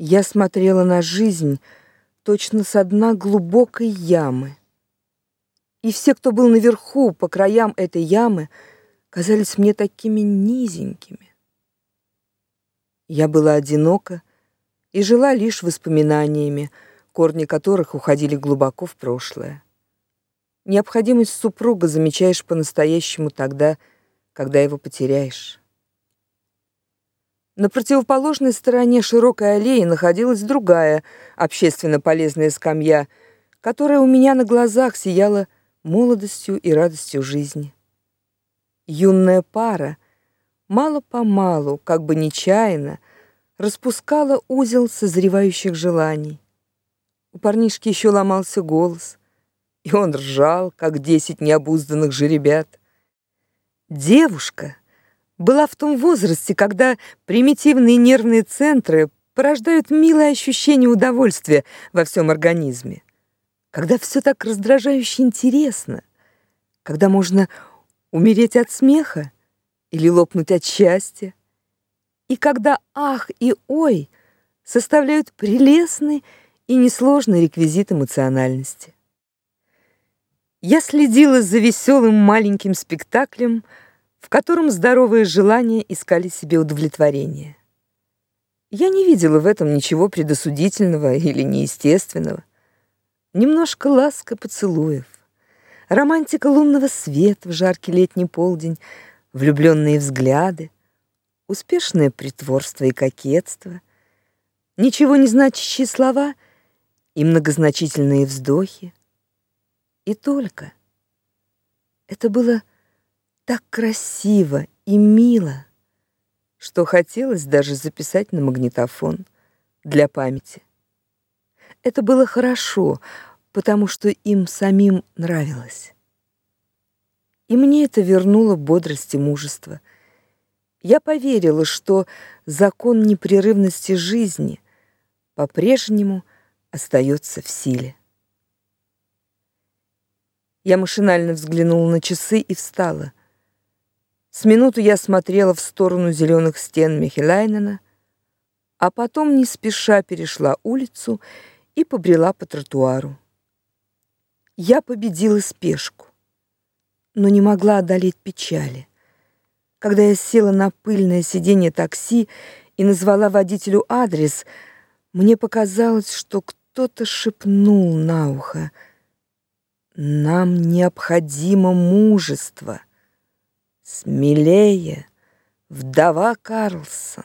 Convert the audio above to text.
Я смотрела на жизнь точно с дна глубокой ямы. И все, кто был наверху, по краям этой ямы, казались мне такими низенькими. Я была одинока и жила лишь воспоминаниями, корни которых уходили глубоко в прошлое. Необходимость супруга замечаешь по-настоящему тогда, когда его потеряешь. На противоположной стороне широкой аллеи находилась другая общественно полезная скамья, которая у меня на глазах сияла молодостью и радостью жизни. Юная пара мало-помалу, как бы нечаянно, распускала узел созревающих желаний. У парнишки еще ломался голос, и он ржал, как десять необузданных жеребят. Девушка — была в том возрасте, когда примитивные нервные центры порождают милое ощущение удовольствия во всем организме. Когда все так раздражающе интересно, когда можно умереть от смеха или лопнуть от счастья, и когда ах и ой составляют прелестный и несложный реквизит эмоциональности. Я следила за веселым маленьким спектаклем — в котором здоровые желания искали себе удовлетворение. Я не видела в этом ничего предосудительного или неестественного. Немножко ласка поцелуев, романтика лунного света в жаркий летний полдень, влюбленные взгляды, успешное притворство и кокетство, ничего не значащие слова и многозначительные вздохи. И только это было так красиво и мило, что хотелось даже записать на магнитофон для памяти. Это было хорошо, потому что им самим нравилось. И мне это вернуло бодрость и мужество. Я поверила, что закон непрерывности жизни по-прежнему остается в силе. Я машинально взглянула на часы и встала. С минуту я смотрела в сторону зеленых стен Михелайнена, а потом не спеша перешла улицу и побрела по тротуару. Я победила спешку, но не могла одолеть печали. Когда я села на пыльное сиденье такси и назвала водителю адрес, мне показалось, что кто-то шепнул на ухо: "Нам необходимо мужество". Смелее, вдова Карлсон.